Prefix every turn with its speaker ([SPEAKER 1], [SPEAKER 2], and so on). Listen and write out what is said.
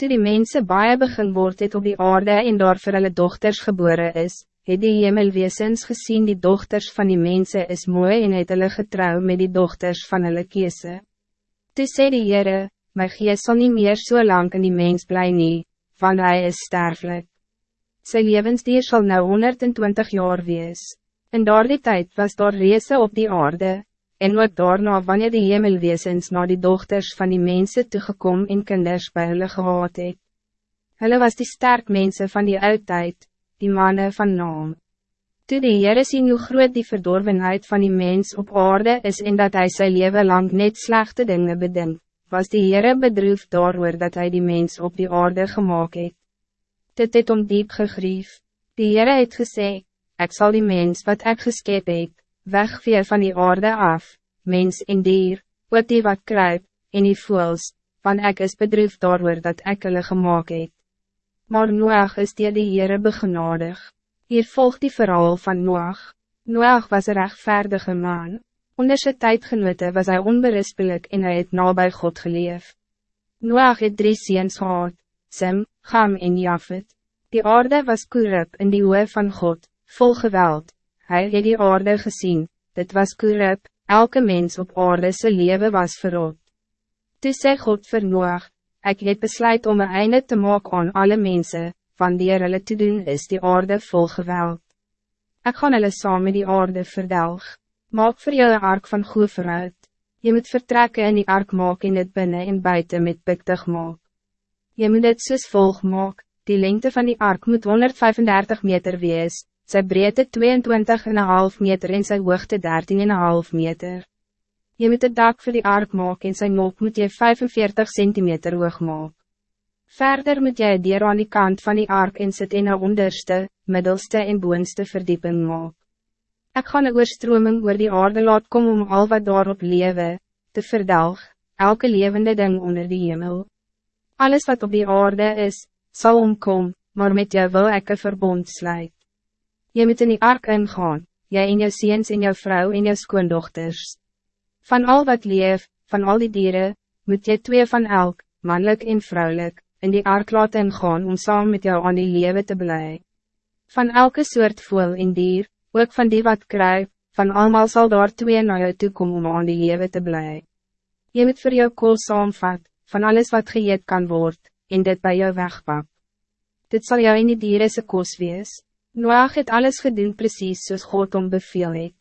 [SPEAKER 1] Toe die mense baie begin word het op die aarde en daar vir hulle dochters geboren is, het die hemelweesens gezien die dochters van die mensen is mooi en het hulle getrouw met die dochters van hulle kiese. Toe sê die Heere, my gees sal nie meer so lang in die mens bly nie, want hy is sterfelijk. Sy levensdier sal nou 120 jaar wees. In daardie tijd was daar reese op die aarde, en ook daarna wanneer die hemelweesens na die dochters van die mensen toegekom en kinders by hulle gehad het. Hulle was die sterk mensen van die oudtijd, die mannen van naam. Toe die Heere sien hoe groot die verdorvenheid van die mens op aarde is en dat hij zijn leven lang net slechte dingen bedenkt, was die Heere bedroef daarover dat hij die mens op die aarde gemaakt het. Dit het om diep gegrief. Die Heere het gesê, ik zal die mens wat ik geskep het, wegvee van die aarde af, mens en dier, ook die wat kruip, en die voels, van ek is bedroef daarover dat ek hulle gemaakt het. Maar Noach is die die Heere begenadig. Hier volgt die verhaal van Noach. Noach was een rechtvaardige man. Onder sy tijdgenote was hij onberispelijk en hij het nabij God geleef. Noach het drie ziens gehad, Sem, Gam en Jafet. Die aarde was korrup in die oe van God, vol geweld, Hij het die aarde gezien, dit was korrup, elke mens op aarde zijn leven was verrot. Toe sê God vir Noach, ek het besluit om een einde te maken aan alle mensen, van die hulle te doen is die aarde vol geweld. Ek gaan hulle saam met die aarde verdelg, maak vir jou een ark van goed vooruit. Je moet vertrekken in die ark maak en het binnen en buiten met piktig maak. Je moet het soos volg maak, die lengte van die ark moet 135 meter wees, sy breedte 22,5 meter en sy hoogte 13,5 meter. Je moet het dak voor die ark maak en sy mop moet je 45 centimeter hoog maak. Verder moet jy dier aan die kant van die ark en sit in een onderste, middelste en boonste verdieping maak. Ek gaan een oorstroming oor die aarde laat kom om al wat daarop lewe, te verdelg, elke levende ding onder die hemel. Alles wat op die aarde is, zal omkom, maar met jou wil ek een verbond sluit. Je moet in die ark ingaan, jij en jou ziens en jou vrouw en jou skoondochters. Van al wat leef, van al die dieren, moet je twee van elk, mannelijk en vrouwelijk, in die ark laten ingaan om samen met jou aan die leven te blij. Van elke soort voel en dier, ook van die wat kruip, van allemaal zal daar twee naar jou toe komen om aan die leven te blij. Je moet voor jou kool saamvat, van alles wat geëet kan worden, en dit bij jou wegpak. Dit zal jou in die dieren se koos wees. Noach het alles gedoen precies zoals God om beveel het.